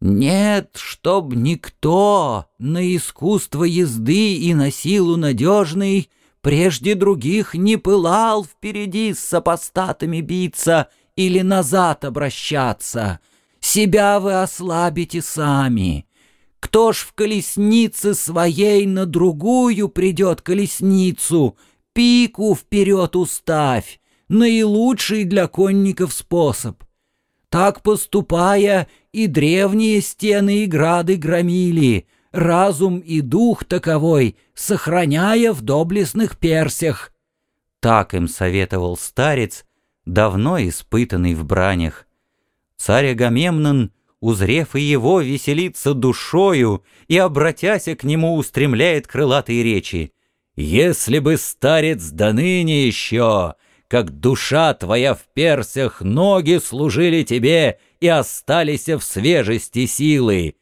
Нет, чтоб никто на искусство езды и на силу надежный Прежде других не пылал впереди с сопостатами биться Или назад обращаться. Себя вы ослабите сами. Кто ж в колеснице своей на другую придет колесницу, Пику вперед уставь, наилучший для конников способ. Так поступая, и древние стены и грады громили, разум и дух таковой, сохраняя в доблестных персях. Так им советовал старец, давно испытанный в бранях. Царь Агамемнон, узрев и его, веселится душою и, обратяся к нему, устремляет крылатые речи. «Если бы, старец, до ныне еще, как душа твоя в персях, ноги служили тебе и остались в свежести силы,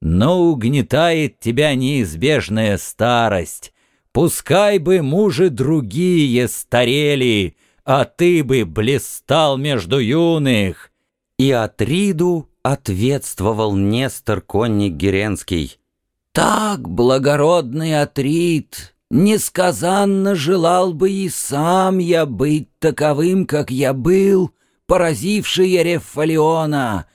но угнетает тебя неизбежная старость. Пускай бы мужи другие старели, а ты бы блистал между юных. И Атриду ответствовал Нестор конник Геренский. Так, благородный Атрид, несказанно желал бы и сам я быть таковым, как я был, поразивший Ерефалиона,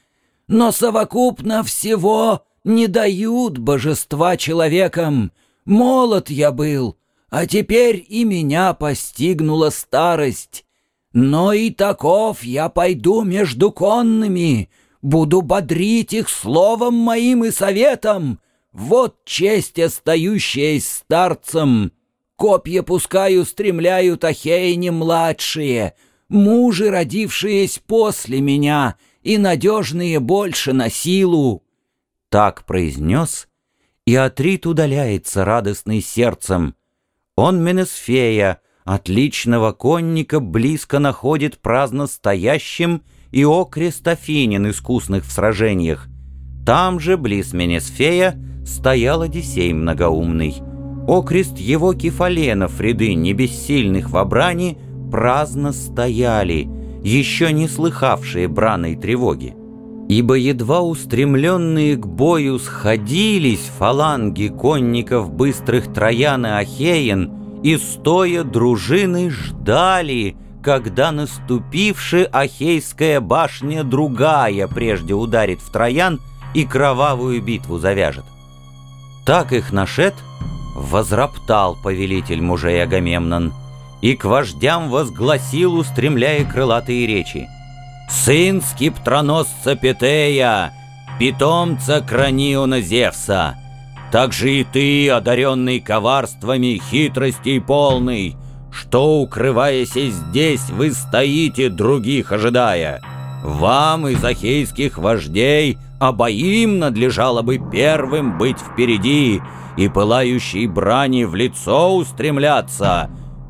но совокупно всего не дают божества человекам. Молод я был, а теперь и меня постигнула старость. Но и таков я пойду между конными, буду бодрить их словом моим и советом. Вот честь, остающая старцем. Копья пускай устремляют ахейни младшие, мужи, родившиеся после меня, и надежные больше на силу. Так произнес, и Атрит удаляется радостный сердцем. Он Менесфея, отличного конника, близко находит праздно стоящим и окрест Афинин, искусных в сражениях. Там же, близ Менесфея, стоял Одиссей многоумный. Окрест его кефаленов, ряды небессильных в обране, праздно стояли, еще не слыхавшие браной тревоги. Ибо едва устремленные к бою сходились фаланги конников быстрых Троян и Ахеен, и стоя дружины ждали, когда наступивши Ахейская башня другая прежде ударит в Троян и кровавую битву завяжет. Так их нашед возроптал повелитель мужей Агамемнон и к вождям возгласил, устремляя крылатые речи — сын скиптроносца Петея, питомца Краниона Зевса. Также и ты, одаренный коварствами, хитростей полный, что, укрываясь здесь, вы стоите, других ожидая. Вам из ахейских вождей обоим надлежало бы первым быть впереди и пылающей брани в лицо устремляться,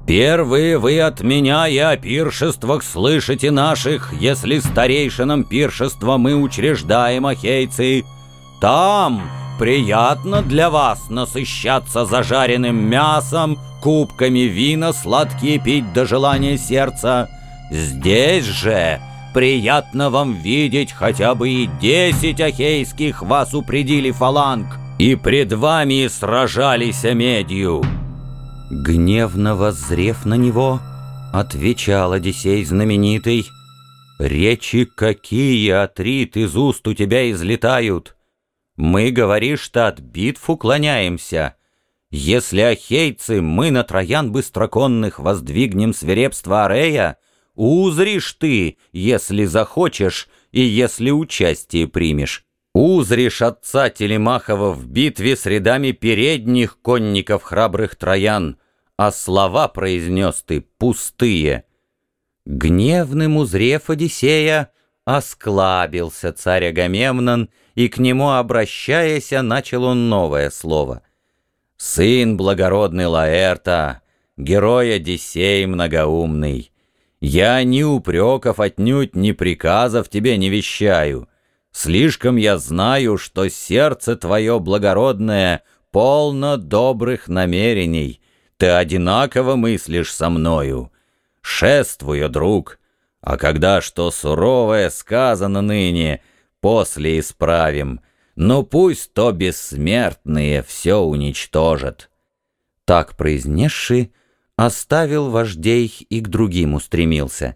Первые вы от меня и о пиршествах слышите наших, если старейшинам пиршества мы учреждаем, ахейцы. Там приятно для вас насыщаться зажаренным мясом, кубками вина сладкие пить до желания сердца. Здесь же приятно вам видеть хотя бы и десять ахейских вас упредили фаланг, и пред вами сражались медью». Гневно воззрев на него, отвечал Одиссей знаменитый, «Речи какие, Атрит, из уст у тебя излетают! Мы, говоришь-то, от битв уклоняемся. Если ахейцы мы на троян быстроконных воздвигнем свирепство Арея, узришь ты, если захочешь и если участие примешь. Узришь отца Телемахова в битве с рядами передних конников храбрых троян, а слова произнес ты пустые. Гневным узрев Одиссея, осклабился царь Агамемнон, и к нему, обращаясь, начал он новое слово. «Сын благородный Лаэрта, герой Одиссей многоумный, я ни упреков отнюдь, ни приказов тебе не вещаю». Слишком я знаю, что сердце твое благородное полно добрых намерений. Ты одинаково мыслишь со мною. Шествую, друг, а когда что суровое сказано ныне, после исправим. но пусть то бессмертные все уничтожат. Так произнесший, оставил вождей и к другим устремился.